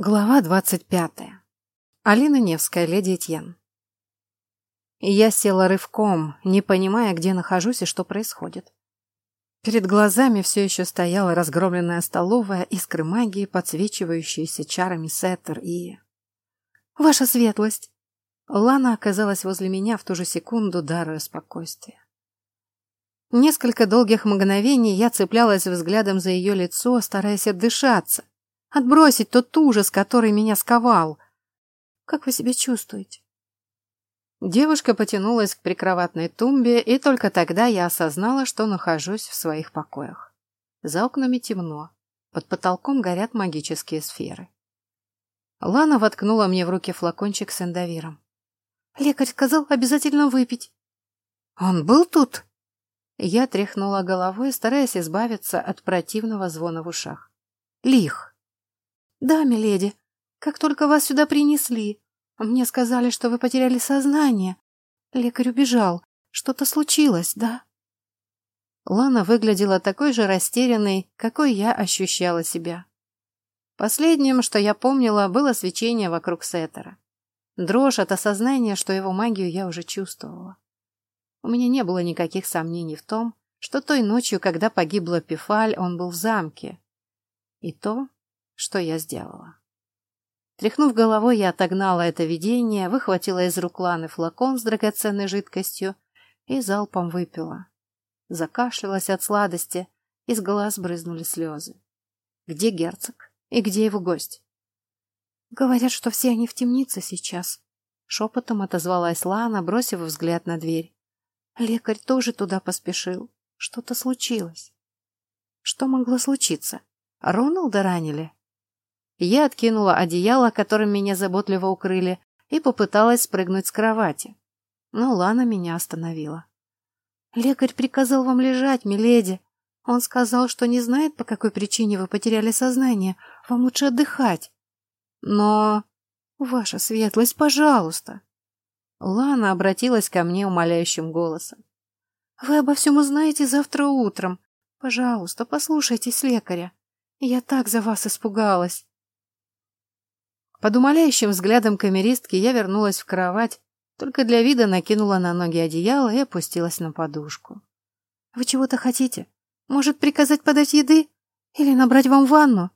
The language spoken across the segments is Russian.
Глава двадцать пятая. Алина Невская, леди Этьен. Я села рывком, не понимая, где нахожусь и что происходит. Перед глазами все еще стояла разгромленная столовая, искры магии, подсвечивающиеся чарами Сеттер и... «Ваша светлость!» Лана оказалась возле меня в ту же секунду, даруя спокойствие. Несколько долгих мгновений я цеплялась взглядом за ее лицо, стараясь отдышаться, Отбросить тот ужас, который меня сковал. Как вы себя чувствуете? Девушка потянулась к прикроватной тумбе, и только тогда я осознала, что нахожусь в своих покоях. За окнами темно. Под потолком горят магические сферы. Лана воткнула мне в руки флакончик с эндовиром. «Лекарь сказал обязательно выпить». «Он был тут?» Я тряхнула головой, стараясь избавиться от противного звона в ушах. «Лих!» «Да, миледи. Как только вас сюда принесли. Мне сказали, что вы потеряли сознание. Лекарь убежал. Что-то случилось, да?» Лана выглядела такой же растерянной, какой я ощущала себя. Последним, что я помнила, было свечение вокруг Сеттера. Дрожь от осознания, что его магию я уже чувствовала. У меня не было никаких сомнений в том, что той ночью, когда погибла Пифаль, он был в замке. И то, что я сделала. Тряхнув головой, я отогнала это видение, выхватила из рук Ланы флакон с драгоценной жидкостью и залпом выпила. Закашлялась от сладости, из глаз брызнули слезы. Где герцог? И где его гость? Говорят, что все они в темнице сейчас. Шепотом отозвалась Лана, бросив взгляд на дверь. Лекарь тоже туда поспешил. Что-то случилось. Что могло случиться? Роналда ранили? Я откинула одеяло, которым меня заботливо укрыли, и попыталась спрыгнуть с кровати. Но Лана меня остановила. «Лекарь приказал вам лежать, миледи. Он сказал, что не знает, по какой причине вы потеряли сознание. Вам лучше отдыхать. Но... Ваша светлость, пожалуйста!» Лана обратилась ко мне умоляющим голосом. «Вы обо всем узнаете завтра утром. Пожалуйста, послушайтесь лекаря. Я так за вас испугалась. Под умоляющим взглядом камеристки я вернулась в кровать, только для вида накинула на ноги одеяло и опустилась на подушку. «Вы чего-то хотите? Может, приказать подать еды? Или набрать вам ванну?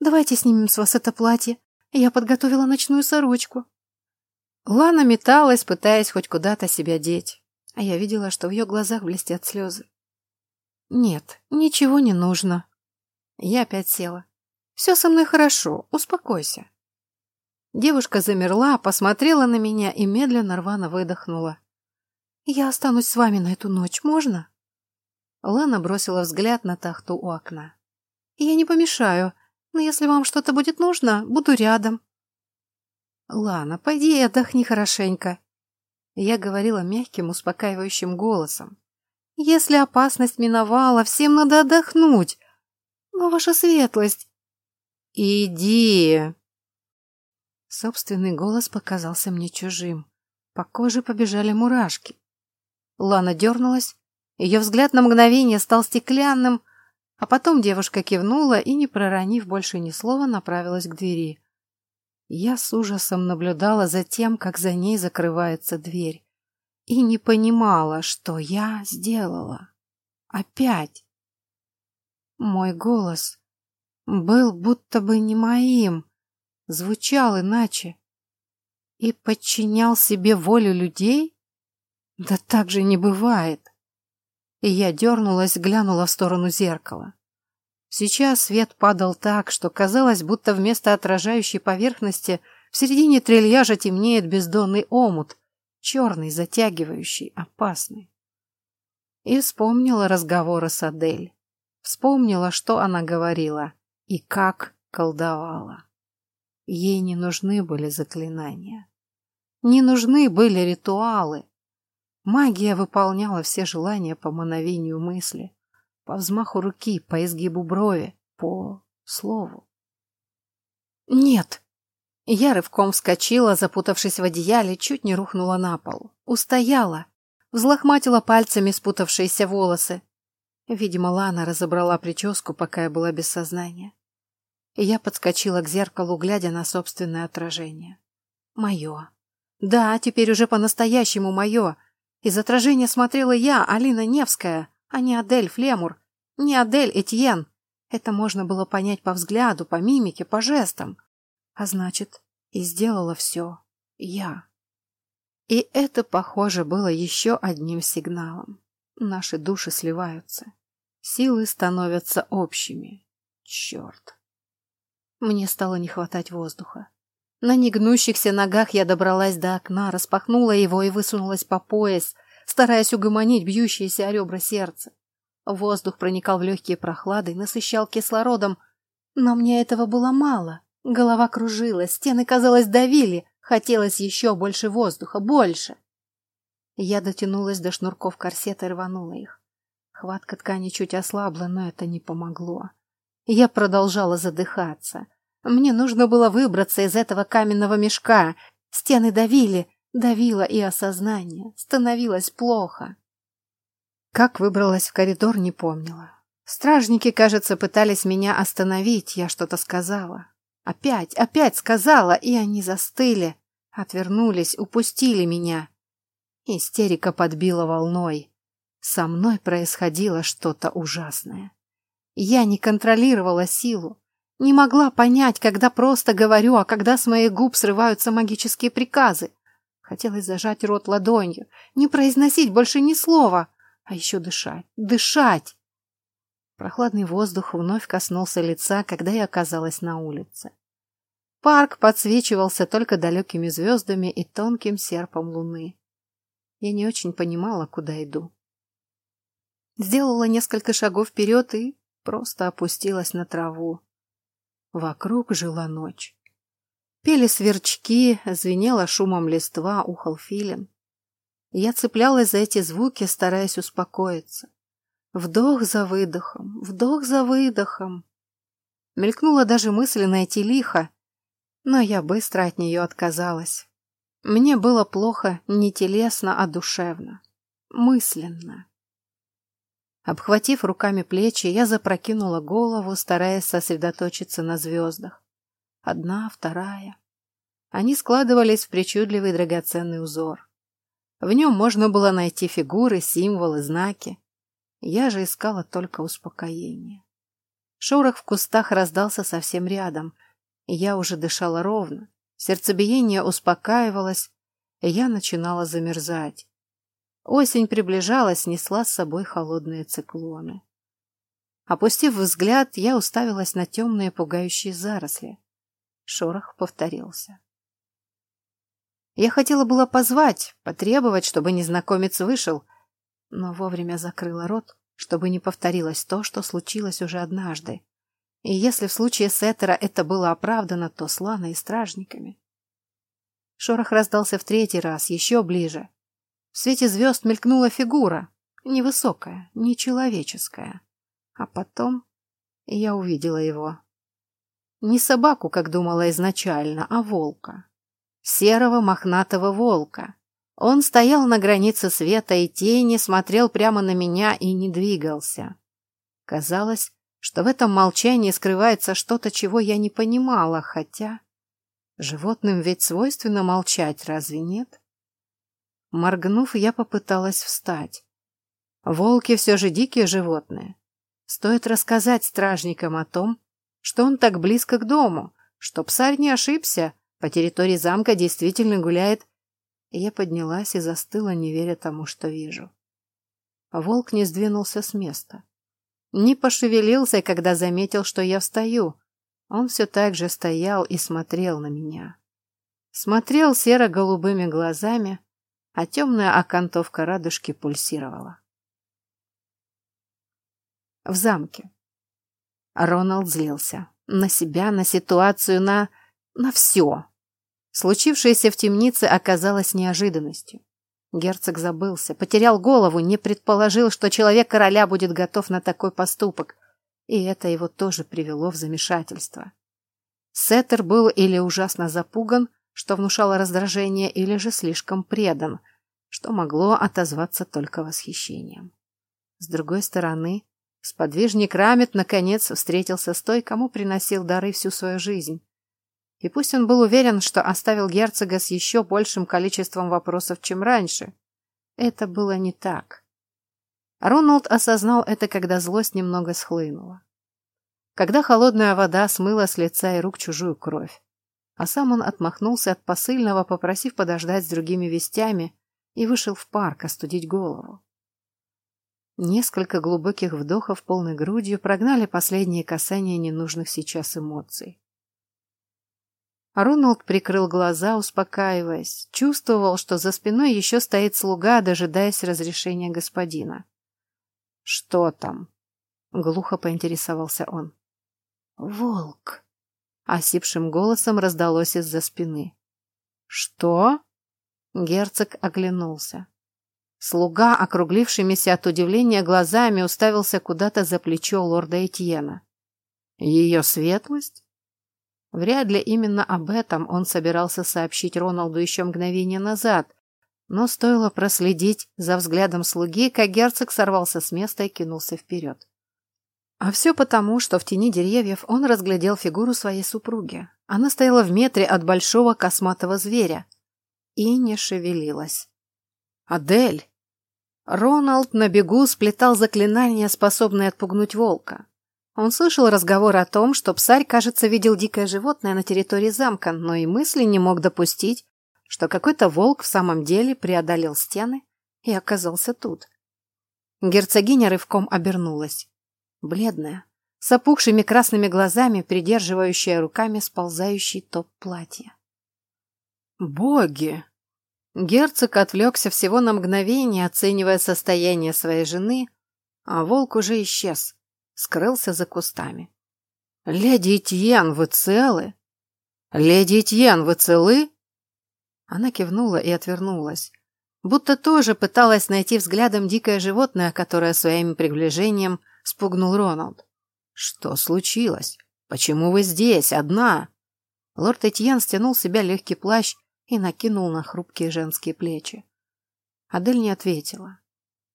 Давайте снимем с вас это платье. Я подготовила ночную сорочку». Лана металась, пытаясь хоть куда-то себя деть, а я видела, что в ее глазах блестят слезы. «Нет, ничего не нужно». Я опять села. «Все со мной хорошо, успокойся». Девушка замерла, посмотрела на меня и медленно рвано выдохнула. «Я останусь с вами на эту ночь, можно?» Лана бросила взгляд на тахту у окна. «Я не помешаю, но если вам что-то будет нужно, буду рядом». «Лана, пойди и отдохни хорошенько», — я говорила мягким, успокаивающим голосом. «Если опасность миновала, всем надо отдохнуть. Но ваша светлость...» «Иди!» Собственный голос показался мне чужим. По коже побежали мурашки. Лана дернулась, ее взгляд на мгновение стал стеклянным, а потом девушка кивнула и, не проронив больше ни слова, направилась к двери. Я с ужасом наблюдала за тем, как за ней закрывается дверь, и не понимала, что я сделала. Опять. Мой голос был будто бы не моим, звучал иначе и подчинял себе волю людей? Да так же не бывает. И я дернулась, глянула в сторону зеркала. Сейчас свет падал так, что казалось, будто вместо отражающей поверхности в середине трильяжа темнеет бездонный омут, черный, затягивающий, опасный. И вспомнила разговоры с Адель. Вспомнила, что она говорила и как колдовала. Ей не нужны были заклинания. Не нужны были ритуалы. Магия выполняла все желания по мановению мысли, по взмаху руки, по изгибу брови, по слову. «Нет!» Я рывком вскочила, запутавшись в одеяле, чуть не рухнула на пол. Устояла, взлохматила пальцами спутавшиеся волосы. Видимо, Лана разобрала прическу, пока я была без сознания. Я подскочила к зеркалу, глядя на собственное отражение. Мое. Да, теперь уже по-настоящему мое. Из отражения смотрела я, Алина Невская, а не Адель Флемур, не Адель Этьен. Это можно было понять по взгляду, по мимике, по жестам. А значит, и сделала все я. И это, похоже, было еще одним сигналом. Наши души сливаются. Силы становятся общими. Черт. Мне стало не хватать воздуха. На негнущихся ногах я добралась до окна, распахнула его и высунулась по пояс, стараясь угомонить бьющееся о ребра сердце. Воздух проникал в легкие прохлады, насыщал кислородом, но мне этого было мало. Голова кружилась, стены, казалось, давили, хотелось еще больше воздуха, больше. Я дотянулась до шнурков корсета и рванула их. Хватка ткани чуть ослабла, но это не помогло. Я продолжала задыхаться. Мне нужно было выбраться из этого каменного мешка. Стены давили, давило и осознание. Становилось плохо. Как выбралась в коридор, не помнила. Стражники, кажется, пытались меня остановить. Я что-то сказала. Опять, опять сказала, и они застыли, отвернулись, упустили меня. Истерика подбила волной. Со мной происходило что-то ужасное. Я не контролировала силу. Не могла понять, когда просто говорю, а когда с моих губ срываются магические приказы. Хотелось зажать рот ладонью, не произносить больше ни слова, а еще дышать, дышать. Прохладный воздух вновь коснулся лица, когда я оказалась на улице. Парк подсвечивался только далекими звездами и тонким серпом луны. Я не очень понимала, куда иду. Сделала несколько шагов вперед и просто опустилась на траву. Вокруг жила ночь. Пели сверчки, звенело шумом листва, ухал филин. Я цеплялась за эти звуки, стараясь успокоиться. Вдох за выдохом, вдох за выдохом. Мелькнула даже мысль найти лихо, но я быстро от нее отказалась. Мне было плохо не телесно, а душевно. Мысленно. Обхватив руками плечи, я запрокинула голову, стараясь сосредоточиться на звездах. Одна, вторая. Они складывались в причудливый драгоценный узор. В нем можно было найти фигуры, символы, знаки. Я же искала только успокоение. Шорох в кустах раздался совсем рядом, я уже дышала ровно. Сердцебиение успокаивалось, и я начинала замерзать. Осень приближалась, несла с собой холодные циклоны. Опустив взгляд, я уставилась на темные пугающие заросли. Шорох повторился. Я хотела было позвать, потребовать, чтобы незнакомец вышел, но вовремя закрыла рот, чтобы не повторилось то, что случилось уже однажды. И если в случае Сеттера это было оправдано, то с Ланой и стражниками. Шорох раздался в третий раз, еще ближе. В свете звезд мелькнула фигура, невысокая, нечеловеческая. А потом я увидела его. Не собаку, как думала изначально, а волка. Серого мохнатого волка. Он стоял на границе света и тени, смотрел прямо на меня и не двигался. Казалось, что в этом молчании скрывается что-то, чего я не понимала, хотя... Животным ведь свойственно молчать, разве нет? Моргнув, я попыталась встать. Волки все же дикие животные. Стоит рассказать стражникам о том, что он так близко к дому, что псарь не ошибся, по территории замка действительно гуляет. я поднялась и застыла, не веря тому, что вижу. Волк не сдвинулся с места. Не пошевелился, когда заметил, что я встаю. Он все так же стоял и смотрел на меня. Смотрел серо-голубыми глазами, а темная окантовка радужки пульсировала. В замке. Роналд злился. На себя, на ситуацию, на... на все. Случившееся в темнице оказалось неожиданностью. Герцог забылся, потерял голову, не предположил, что человек короля будет готов на такой поступок, и это его тоже привело в замешательство. Сеттер был или ужасно запуган, что внушало раздражение, или же слишком предан, что могло отозваться только восхищением. С другой стороны, Сподвижник Рамет наконец встретился с той, кому приносил дары всю свою жизнь. И пусть он был уверен, что оставил герцога с еще большим количеством вопросов, чем раньше, это было не так. Роналд осознал это, когда злость немного схлынула. Когда холодная вода смыла с лица и рук чужую кровь. А сам он отмахнулся от посыльного, попросив подождать с другими вестями, и вышел в парк остудить голову. Несколько глубоких вдохов полной грудью прогнали последние касания ненужных сейчас эмоций. Роналд прикрыл глаза, успокаиваясь, чувствовал, что за спиной еще стоит слуга, дожидаясь разрешения господина. «Что там?» — глухо поинтересовался он. «Волк!» — осипшим голосом раздалось из-за спины. «Что?» — герцог оглянулся. Слуга, округлившимися от удивления глазами, уставился куда-то за плечо лорда Этьена. «Ее светлость?» Вряд ли именно об этом он собирался сообщить Роналду еще мгновение назад, но стоило проследить за взглядом слуги, как герцог сорвался с места и кинулся вперед. А все потому, что в тени деревьев он разглядел фигуру своей супруги. Она стояла в метре от большого косматого зверя и не шевелилась. «Адель!» Роналд на бегу сплетал заклинания, способные отпугнуть волка. Он слышал разговор о том, что псарь, кажется, видел дикое животное на территории замка, но и мысли не мог допустить, что какой-то волк в самом деле преодолел стены и оказался тут. Герцогиня рывком обернулась. Бледная, с опухшими красными глазами, придерживающая руками сползающий топ платья. «Боги!» Герцог отвлекся всего на мгновение, оценивая состояние своей жены, а волк уже исчез, скрылся за кустами. «Леди Этьен, вы целы? Леди Этьен, вы целы?» Она кивнула и отвернулась, будто тоже пыталась найти взглядом дикое животное, которое своим приближением спугнул Роналд. «Что случилось? Почему вы здесь, одна?» Лорд Этьен стянул с себя легкий плащ и накинул на хрупкие женские плечи. Адель не ответила.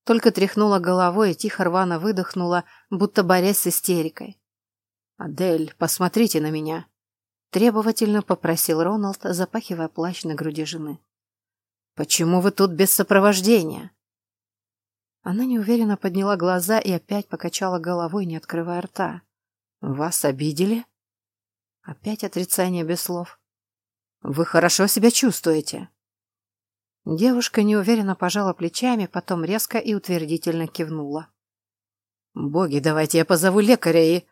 Только тряхнула головой и тихо рвано выдохнула, будто борясь с истерикой. «Адель, посмотрите на меня!» Требовательно попросил Роналд, запахивая плащ на груди жены. «Почему вы тут без сопровождения?» Она неуверенно подняла глаза и опять покачала головой, не открывая рта. «Вас обидели?» Опять отрицание без слов. «Вы хорошо себя чувствуете?» Девушка неуверенно пожала плечами, потом резко и утвердительно кивнула. «Боги, давайте я позову лекаря и...»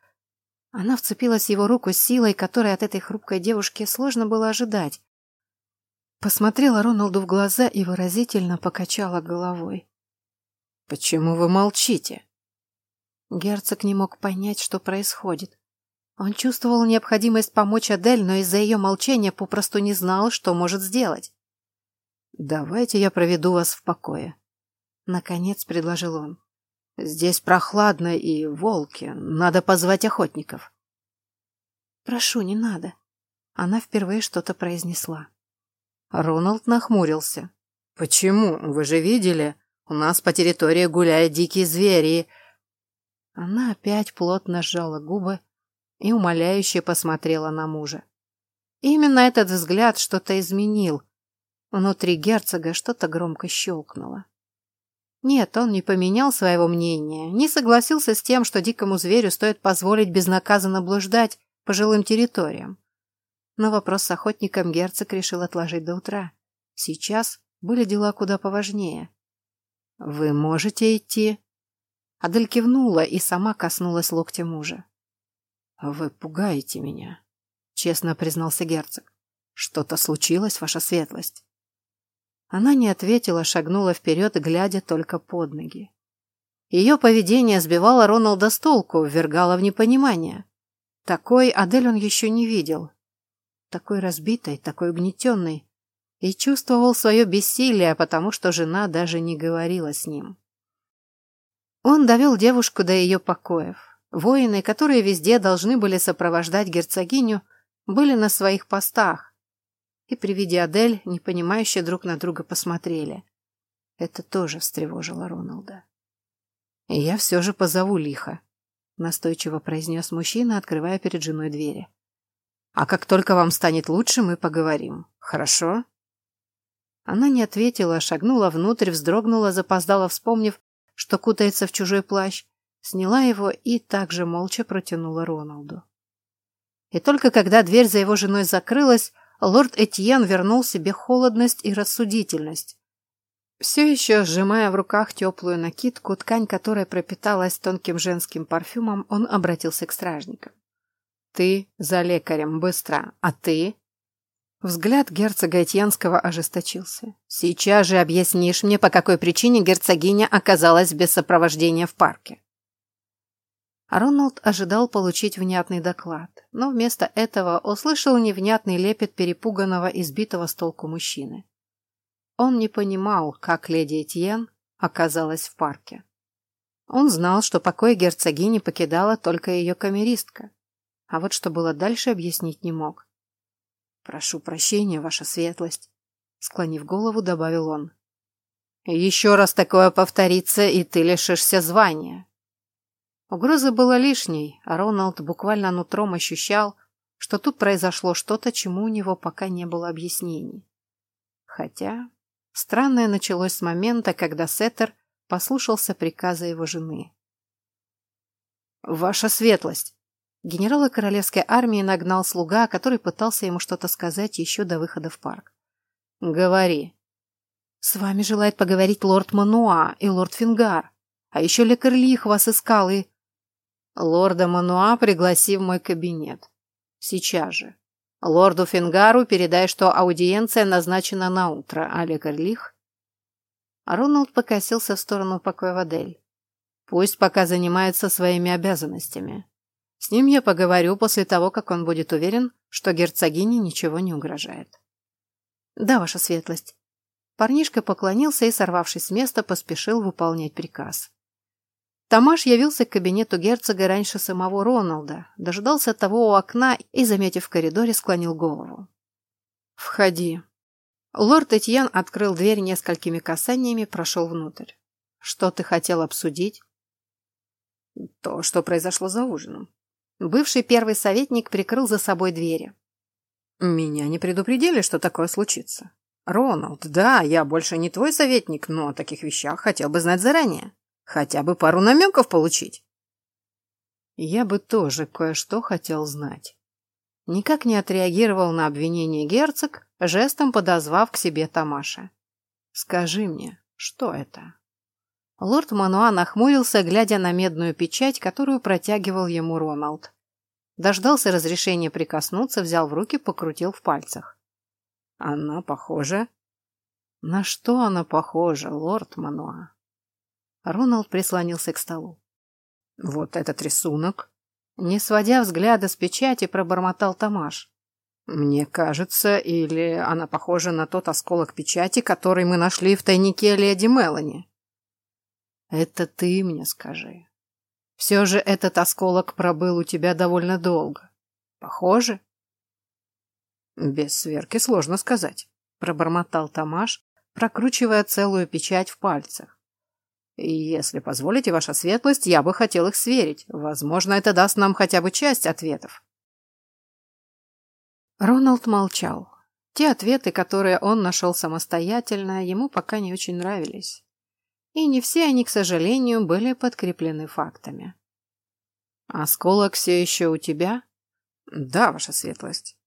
Она вцепилась в его руку силой, которой от этой хрупкой девушки сложно было ожидать. Посмотрела Роналду в глаза и выразительно покачала головой. «Почему вы молчите?» Герцог не мог понять, что происходит. Он чувствовал необходимость помочь Адель, но из-за ее молчания попросту не знал, что может сделать. «Давайте я проведу вас в покое», — наконец предложил он. Здесь прохладно и волки. Надо позвать охотников. Прошу, не надо. Она впервые что-то произнесла. Роналд нахмурился. Почему? Вы же видели? У нас по территории гуляют дикие звери. Она опять плотно сжала губы и умоляюще посмотрела на мужа. Именно этот взгляд что-то изменил. Внутри герцога что-то громко щелкнуло. Нет, он не поменял своего мнения, не согласился с тем, что дикому зверю стоит позволить безнаказанно блуждать по жилым территориям. Но вопрос с охотником герцог решил отложить до утра. Сейчас были дела куда поважнее. «Вы можете идти?» Адель кивнула и сама коснулась локтя мужа. «Вы пугаете меня», — честно признался герцог. «Что-то случилось, ваша светлость?» Она не ответила, шагнула вперед, глядя только под ноги. Ее поведение сбивало Роналда с толку, ввергало в непонимание. Такой Адель он еще не видел. Такой разбитой, такой угнетенной. И чувствовал свое бессилие, потому что жена даже не говорила с ним. Он довел девушку до ее покоев. Воины, которые везде должны были сопровождать герцогиню, были на своих постах, и при виде Адель, непонимающе друг на друга посмотрели. Это тоже встревожило Роналда. «Я все же позову лихо», настойчиво произнес мужчина, открывая перед женой двери. «А как только вам станет лучше, мы поговорим. Хорошо?» Она не ответила, шагнула внутрь, вздрогнула, запоздала, вспомнив, что кутается в чужой плащ, сняла его и также молча протянула Роналду. И только когда дверь за его женой закрылась, лорд Этьен вернул себе холодность и рассудительность. Все еще сжимая в руках теплую накидку, ткань которой пропиталась тонким женским парфюмом, он обратился к стражникам. «Ты за лекарем, быстро, а ты?» Взгляд герцога Этьянского ожесточился. «Сейчас же объяснишь мне, по какой причине герцогиня оказалась без сопровождения в парке». Роналд ожидал получить внятный доклад, но вместо этого услышал невнятный лепет перепуганного, избитого с толку мужчины. Он не понимал, как леди Этьен оказалась в парке. Он знал, что покой герцогини покидала только ее камеристка, а вот что было дальше, объяснить не мог. «Прошу прощения, ваша светлость», — склонив голову, добавил он. «Еще раз такое повторится, и ты лишишься звания». Угроза была лишней, а Роналд буквально нутром ощущал, что тут произошло что-то, чему у него пока не было объяснений. Хотя Странное началось с момента, когда Сеттер послушался приказа его жены. «Ваша светлость!» Генерала королевской армии нагнал слуга, который пытался ему что-то сказать еще до выхода в парк. «Говори». «С вами желает поговорить лорд Мануа и лорд Фингар. А еще лекарь Лих вас искал и...» «Лорда Мануа пригласи в мой кабинет. Сейчас же». Лорду Фингару передай, что аудиенция назначена на утро, а лекарь Лих... Роналд покосился в сторону покоя Вадель. Пусть пока занимается своими обязанностями. С ним я поговорю после того, как он будет уверен, что герцогине ничего не угрожает. Да, ваша светлость. Парнишка поклонился и, сорвавшись с места, поспешил выполнять приказ. Тамаш явился к кабинету герцога раньше самого Роналда, дождался того у окна и, заметив в коридоре, склонил голову. «Входи». Лорд Этьян открыл дверь несколькими касаниями, прошел внутрь. «Что ты хотел обсудить?» «То, что произошло за ужином». Бывший первый советник прикрыл за собой двери. «Меня не предупредили, что такое случится. Роналд, да, я больше не твой советник, но о таких вещах хотел бы знать заранее». Хотя бы пару намеков получить. Я бы тоже кое-что хотел знать. Никак не отреагировал на обвинение герцог, жестом подозвав к себе Тамаша. «Скажи мне, что это?» Лорд Мануа нахмурился, глядя на медную печать, которую протягивал ему Роналд. Дождался разрешения прикоснуться, взял в руки, покрутил в пальцах. «Она похожа?» «На что она похожа, лорд Мануа?» Роналд прислонился к столу. «Вот этот рисунок!» Не сводя взгляда с печати, пробормотал Тамаш. «Мне кажется, или она похожа на тот осколок печати, который мы нашли в тайнике леди Мелани?» «Это ты мне скажи. Все же этот осколок пробыл у тебя довольно долго. Похоже?» «Без сверки сложно сказать», — пробормотал Тамаш, прокручивая целую печать в пальцах. Если позволите, ваша светлость, я бы хотел их сверить. Возможно, это даст нам хотя бы часть ответов. Роналд молчал. Те ответы, которые он нашел самостоятельно, ему пока не очень нравились. И не все они, к сожалению, были подкреплены фактами. «Осколок все еще у тебя?» «Да, ваша светлость».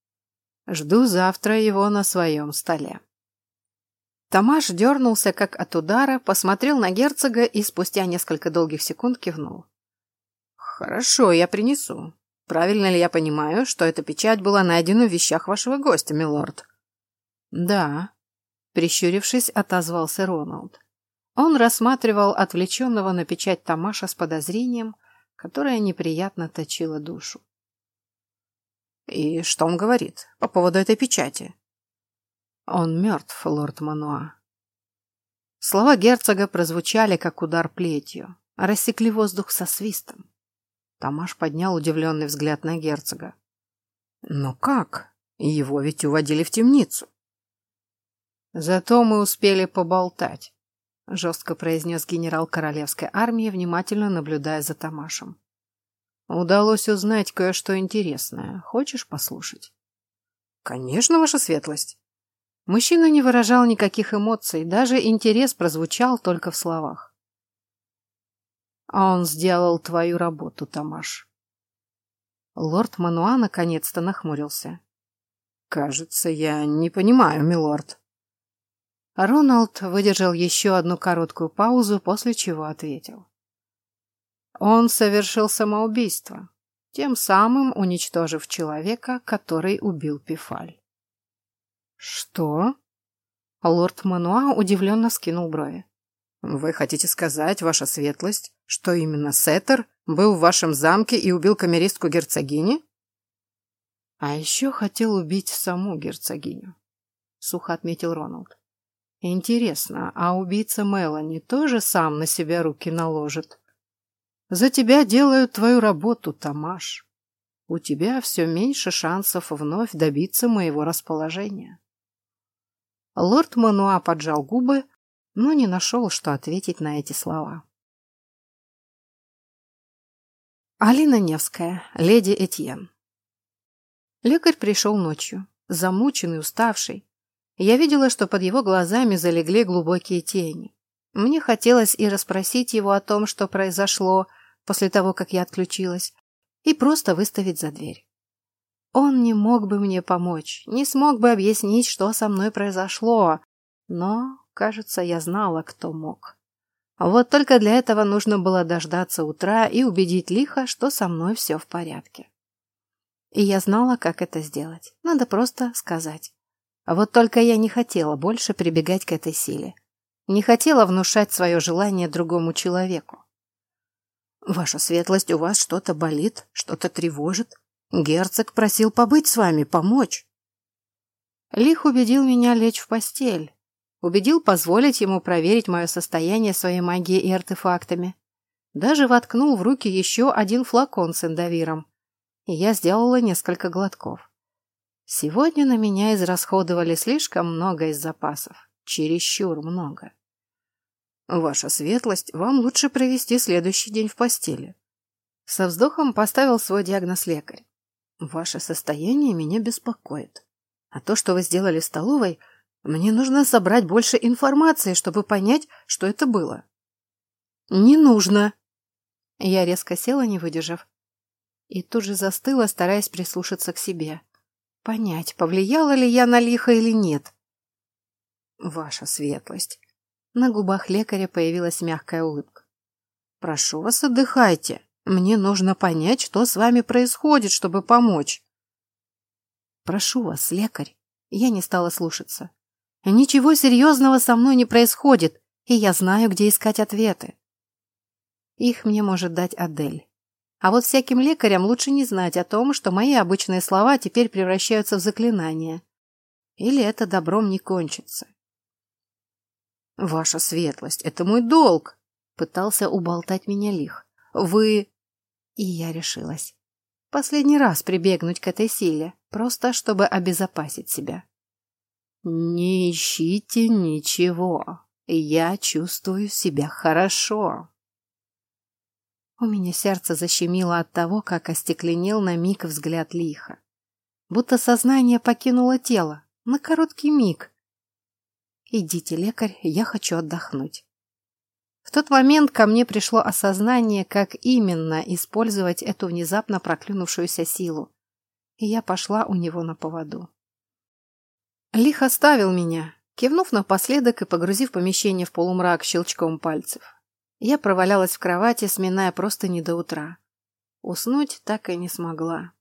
«Жду завтра его на своем столе». Тамаш дернулся, как от удара, посмотрел на герцога и спустя несколько долгих секунд кивнул. «Хорошо, я принесу. Правильно ли я понимаю, что эта печать была найдена в вещах вашего гостя, милорд?» «Да», — прищурившись, отозвался Роналд. Он рассматривал отвлеченного на печать Тамаша с подозрением, которое неприятно точило душу. «И что он говорит по поводу этой печати?» Он мертв, лорд Мануа. Слова герцога прозвучали, как удар плетью, рассекли воздух со свистом. Тамаш поднял удивленный взгляд на герцога. Но как? Его ведь уводили в темницу. Зато мы успели поболтать, жестко произнес генерал королевской армии, внимательно наблюдая за Тамашем. Удалось узнать кое-что интересное. Хочешь послушать? Конечно, ваша светлость. Мужчина не выражал никаких эмоций, даже интерес прозвучал только в словах. А он сделал твою работу, Тамаш. Лорд Мануа наконец-то нахмурился. Кажется, я не понимаю, милорд. Роналд выдержал еще одну короткую паузу, после чего ответил. Он совершил самоубийство, тем самым уничтожив человека, который убил Пифаль. «Что?» Лорд Мануа удивленно скинул брови. «Вы хотите сказать, ваша светлость, что именно Сеттер был в вашем замке и убил камеристку герцогини?» «А еще хотел убить саму герцогиню», — сухо отметил Роналд. «Интересно, а убийца Мелани тоже сам на себя руки наложит?» «За тебя делают твою работу, Тамаш. У тебя все меньше шансов вновь добиться моего расположения». Лорд Мануа поджал губы, но не нашел, что ответить на эти слова. Алина Невская, леди Этьен. Лекарь пришел ночью, замученный, уставший. Я видела, что под его глазами залегли глубокие тени. Мне хотелось и расспросить его о том, что произошло после того, как я отключилась, и просто выставить за дверь. Он не мог бы мне помочь, не смог бы объяснить, что со мной произошло, но, кажется, я знала, кто мог. Вот только для этого нужно было дождаться утра и убедить лихо, что со мной все в порядке. И я знала, как это сделать. Надо просто сказать. А вот только я не хотела больше прибегать к этой силе. Не хотела внушать свое желание другому человеку. «Ваша светлость, у вас что-то болит, что-то тревожит?» Герцог просил побыть с вами, помочь. Лих убедил меня лечь в постель. Убедил позволить ему проверить мое состояние своей магией и артефактами. Даже воткнул в руки еще один флакон с эндовиром. И я сделала несколько глотков. Сегодня на меня израсходовали слишком много из запасов. Чересчур много. Ваша светлость, вам лучше провести следующий день в постели. Со вздохом поставил свой диагноз лекарь. Ваше состояние меня беспокоит. А то, что вы сделали в столовой, мне нужно собрать больше информации, чтобы понять, что это было. Не нужно. Я резко села, не выдержав. И тут же застыла, стараясь прислушаться к себе. Понять, повлияла ли я на лихо или нет. Ваша светлость. На губах лекаря появилась мягкая улыбка. Прошу вас, отдыхайте. Мне нужно понять, что с вами происходит, чтобы помочь. Прошу вас, лекарь. Я не стала слушаться. Ничего серьезного со мной не происходит, и я знаю, где искать ответы. Их мне может дать Адель. А вот всяким лекарям лучше не знать о том, что мои обычные слова теперь превращаются в заклинания. Или это добром не кончится. «Ваша светлость, это мой долг!» — пытался уболтать меня лих. «Вы...» И я решилась. Последний раз прибегнуть к этой силе, просто чтобы обезопасить себя. Не ищите ничего. Я чувствую себя хорошо. У меня сердце защемило от того, как остекленел на миг взгляд лиха. Будто сознание покинуло тело. На короткий миг. Идите, лекарь, я хочу отдохнуть. В тот момент ко мне пришло осознание, как именно использовать эту внезапно проклюнувшуюся силу. И я пошла у него на поводу. Лих оставил меня, кивнув напоследок и погрузив помещение в полумрак щелчком пальцев. Я провалялась в кровати, сминая просто не до утра. Уснуть так и не смогла.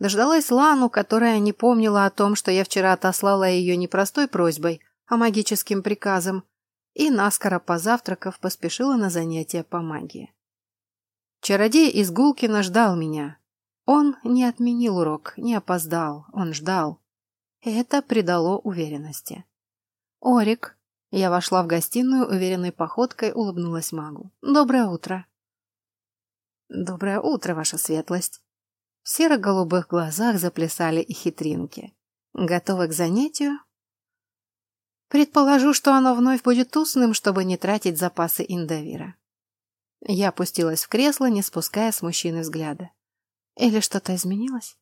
Дождалась Лану, которая не помнила о том, что я вчера отослала ее не простой просьбой, а магическим приказом, и, наскоро позавтракав, поспешила на занятия по магии. Чародей из Гулкина ждал меня. Он не отменил урок, не опоздал, он ждал. Это придало уверенности. «Орик!» Я вошла в гостиную, уверенной походкой улыбнулась магу. «Доброе утро!» «Доброе утро, ваша светлость!» В серо-голубых глазах заплясали и хитринки. «Готовы к занятию?» Предположу, что оно вновь будет устным, чтобы не тратить запасы индовира. Я опустилась в кресло, не спуская с мужчины взгляда. Или что-то изменилось?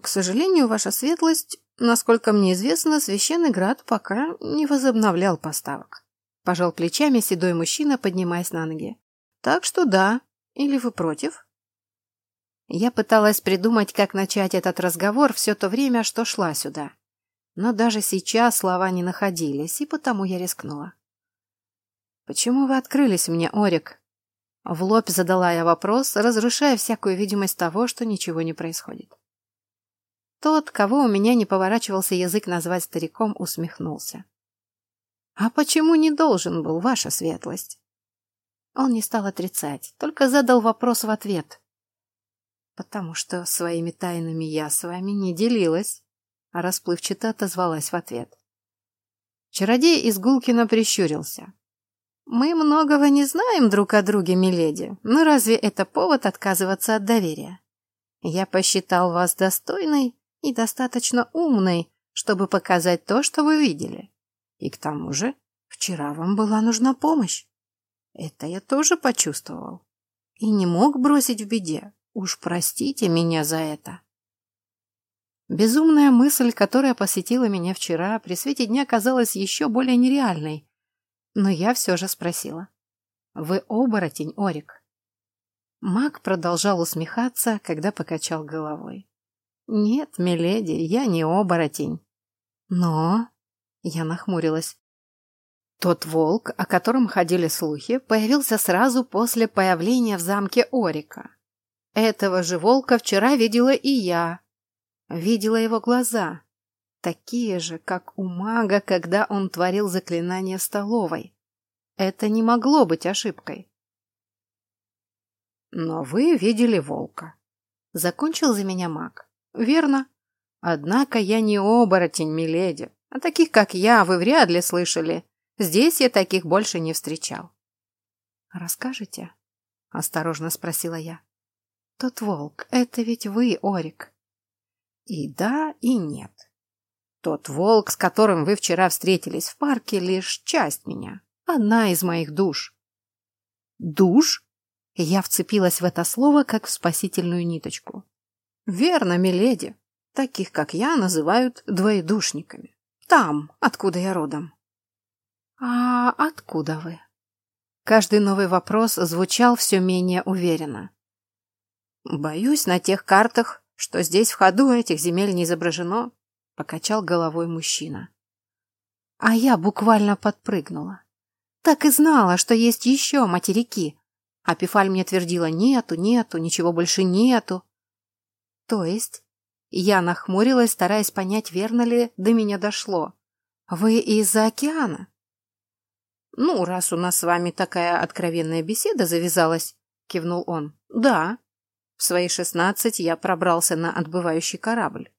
К сожалению, ваша светлость, насколько мне известно, священный град пока не возобновлял поставок. Пожал плечами седой мужчина, поднимаясь на ноги. Так что да. Или вы против? Я пыталась придумать, как начать этот разговор все то время, что шла сюда. Но даже сейчас слова не находились, и потому я рискнула. «Почему вы открылись мне, Орик?» В лоб задала я вопрос, разрушая всякую видимость того, что ничего не происходит. Тот, кого у меня не поворачивался язык назвать стариком, усмехнулся. «А почему не должен был, ваша светлость?» Он не стал отрицать, только задал вопрос в ответ. «Потому что своими тайнами я с вами не делилась», а расплывчато отозвалась в ответ. Чародей из Гулкина прищурился. «Мы многого не знаем друг о друге, миледи, но разве это повод отказываться от доверия? Я посчитал вас достойной и достаточно умной, чтобы показать то, что вы видели. И к тому же вчера вам была нужна помощь. Это я тоже почувствовал. И не мог бросить в беде. Уж простите меня за это». Безумная мысль, которая посетила меня вчера, при свете дня казалась еще более нереальной, но я все же спросила. «Вы оборотень, Орик?» Маг продолжал усмехаться, когда покачал головой. «Нет, миледи, я не оборотень». «Но...» — я нахмурилась. Тот волк, о котором ходили слухи, появился сразу после появления в замке Орика. Этого же волка вчера видела и я. Видела его глаза, такие же, как у мага, когда он творил заклинание в столовой. Это не могло быть ошибкой. Но вы видели волка. Закончил за меня маг. Верно. Однако я не оборотень, миледи. А таких, как я, вы вряд ли слышали. Здесь я таких больше не встречал. Расскажете? Осторожно спросила я. Тот волк, это ведь вы, Орик. И да, и нет. Тот волк, с которым вы вчера встретились в парке, лишь часть меня. Одна из моих душ. Душ? Я вцепилась в это слово, как в спасительную ниточку. Верно, миледи. Таких, как я, называют двоедушниками. Там, откуда я родом. А откуда вы? Каждый новый вопрос звучал все менее уверенно. Боюсь, на тех картах, что здесь в ходу этих земель не изображено, — покачал головой мужчина. А я буквально подпрыгнула. Так и знала, что есть еще материки. А Пифаль мне твердила «нету, нету, ничего больше нету». То есть я нахмурилась, стараясь понять, верно ли до меня дошло. «Вы из-за океана?» «Ну, раз у нас с вами такая откровенная беседа завязалась», — кивнул он. «Да. В свои шестнадцать я пробрался на отбывающий корабль.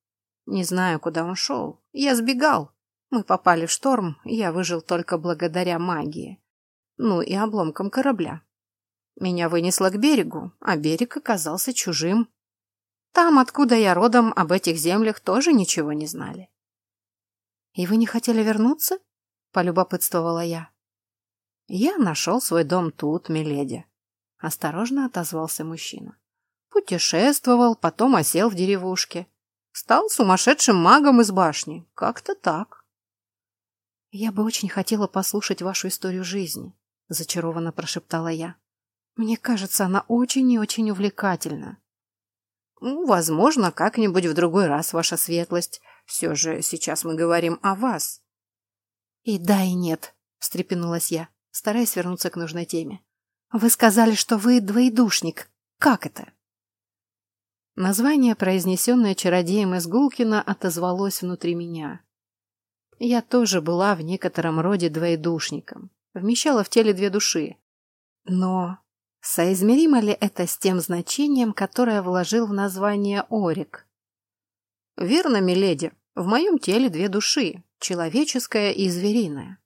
Не знаю, куда он шел. Я сбегал. Мы попали в шторм, я выжил только благодаря магии. Ну и обломкам корабля. Меня вынесло к берегу, а берег оказался чужим. Там, откуда я родом, об этих землях тоже ничего не знали. «И вы не хотели вернуться?» — полюбопытствовала я. «Я нашел свой дом тут, миледи», — осторожно отозвался мужчина. «Путешествовал, потом осел в деревушке. Стал сумасшедшим магом из башни. Как-то так. «Я бы очень хотела послушать вашу историю жизни», — зачарованно прошептала я. «Мне кажется, она очень и очень увлекательна». «Ну, возможно, как-нибудь в другой раз, ваша светлость. Все же сейчас мы говорим о вас». «И да, и нет», — встрепенулась я, стараясь вернуться к нужной теме. «Вы сказали, что вы двоедушник. Как это?» Название, произнесенное чародеем из Гулкина, отозвалось внутри меня. Я тоже была в некотором роде двоедушником, вмещала в теле две души. Но соизмеримо ли это с тем значением, которое вложил в название Орик? Верно, миледи, в моем теле две души, человеческая и звериная.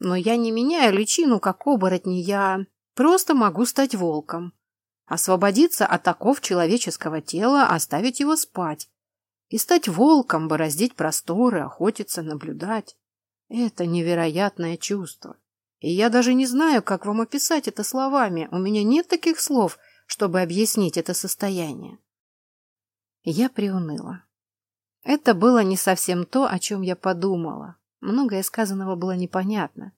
Но я не меняю личину, как оборотни, я просто могу стать волком, освободиться от оков человеческого тела, оставить его спать. И стать волком, бороздить просторы, охотиться, наблюдать. Это невероятное чувство. И я даже не знаю, как вам описать это словами. У меня нет таких слов, чтобы объяснить это состояние. Я приуныла. Это было не совсем то, о чем я подумала. Многое сказанного было непонятно.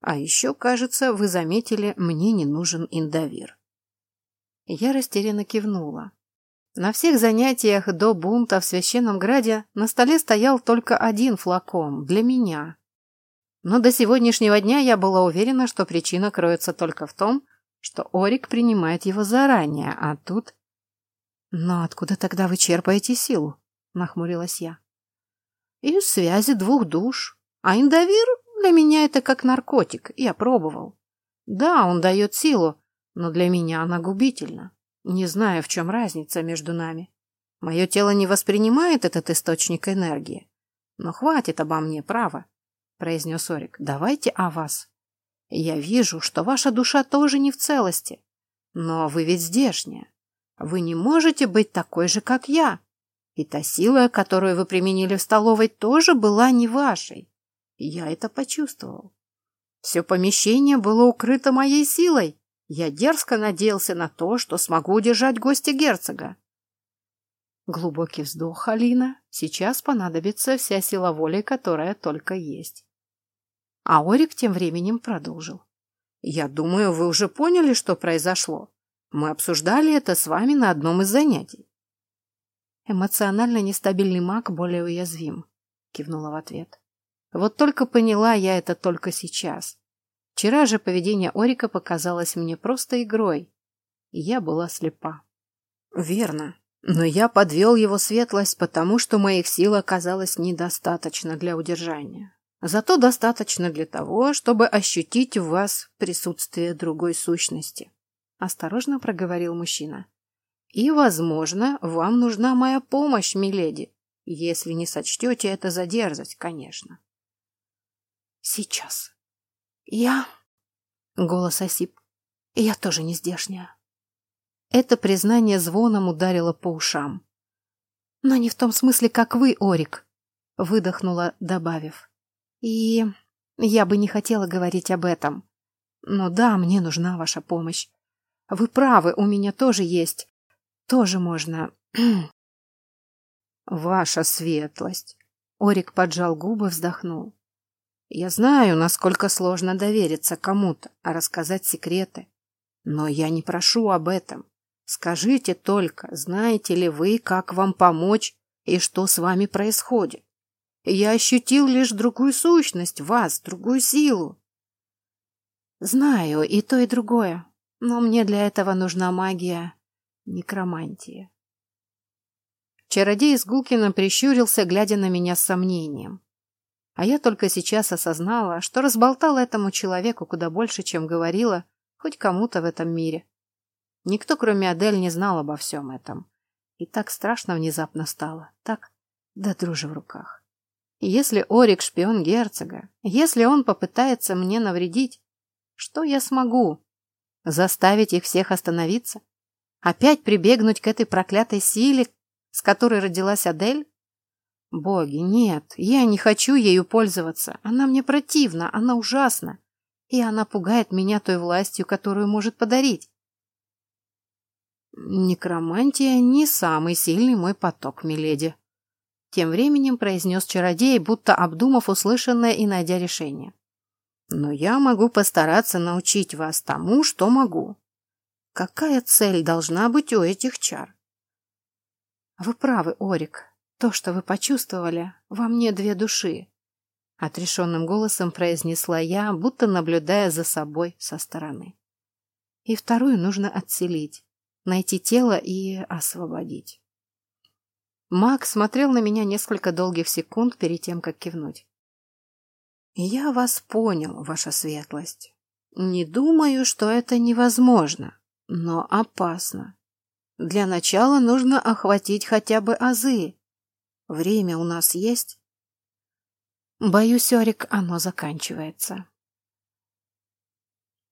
А еще, кажется, вы заметили, мне не нужен индовир. Я растерянно кивнула. На всех занятиях до бунта в Священном Граде на столе стоял только один флакон для меня. Но до сегодняшнего дня я была уверена, что причина кроется только в том, что Орик принимает его заранее, а тут... «Но откуда тогда вы черпаете силу?» — нахмурилась я. «Из связи двух душ. А индовир для меня это как наркотик, я пробовал. Да, он дает силу, но для меня она губительна. Не знаю, в чем разница между нами. Мое тело не воспринимает этот источник энергии. Но хватит обо мне, право, произнес Орик. Давайте о вас. Я вижу, что ваша душа тоже не в целости. Но вы ведь здешняя. Вы не можете быть такой же, как я. И та сила, которую вы применили в столовой, тоже была не вашей. Я это почувствовал. Все помещение было укрыто моей силой. Я дерзко надеялся на то, что смогу удержать гостя герцога. Глубокий вздох, Алина. Сейчас понадобится вся сила воли, которая только есть. А Орик тем временем продолжил. «Я думаю, вы уже поняли, что произошло. Мы обсуждали это с вами на одном из занятий». «Эмоционально нестабильный маг более уязвим», — кивнула в ответ. Вот только поняла я это только сейчас. Вчера же поведение Орика показалось мне просто игрой, и я была слепа. Верно, но я подвел его светлость, потому что моих сил оказалось недостаточно для удержания. Зато достаточно для того, чтобы ощутить в вас присутствие другой сущности. Осторожно проговорил мужчина. И, возможно, вам нужна моя помощь, миледи, если не сочтете это за конечно. Сейчас. Я... Голос осип. Я тоже не здешняя. Это признание звоном ударило по ушам. Но не в том смысле, как вы, Орик, выдохнула, добавив. И я бы не хотела говорить об этом. Но да, мне нужна ваша помощь. Вы правы, у меня тоже есть. Тоже можно... Ваша светлость. Орик поджал губы, вздохнул. Я знаю, насколько сложно довериться кому-то, а рассказать секреты. Но я не прошу об этом. Скажите только, знаете ли вы, как вам помочь и что с вами происходит? Я ощутил лишь другую сущность, вас, другую силу. Знаю и то, и другое, но мне для этого нужна магия, некромантия. Чародей с Гулкиным прищурился, глядя на меня с сомнением. А я только сейчас осознала, что разболтала этому человеку куда больше, чем говорила хоть кому-то в этом мире. Никто, кроме Адель, не знал обо всем этом. И так страшно внезапно стало. Так, да дружи в руках. Если Орик шпион герцога, если он попытается мне навредить, что я смогу? Заставить их всех остановиться? Опять прибегнуть к этой проклятой силе, с которой родилась Адель? Боги, нет, я не хочу ею пользоваться. Она мне противна, она ужасна. И она пугает меня той властью, которую может подарить. Некромантия не самый сильный мой поток, миледи. Тем временем произнес чародей, будто обдумав услышанное и найдя решение. Но я могу постараться научить вас тому, что могу. Какая цель должна быть у этих чар? Вы правы, Орик, то, что вы почувствовали, во мне две души. Отрешенным голосом произнесла я, будто наблюдая за собой со стороны. И вторую нужно отселить, найти тело и освободить. Маг смотрел на меня несколько долгих секунд перед тем, как кивнуть. «Я вас понял, ваша светлость. Не думаю, что это невозможно, но опасно. Для начала нужно охватить хотя бы азы, Время у нас есть? Боюсь, Орик, оно заканчивается.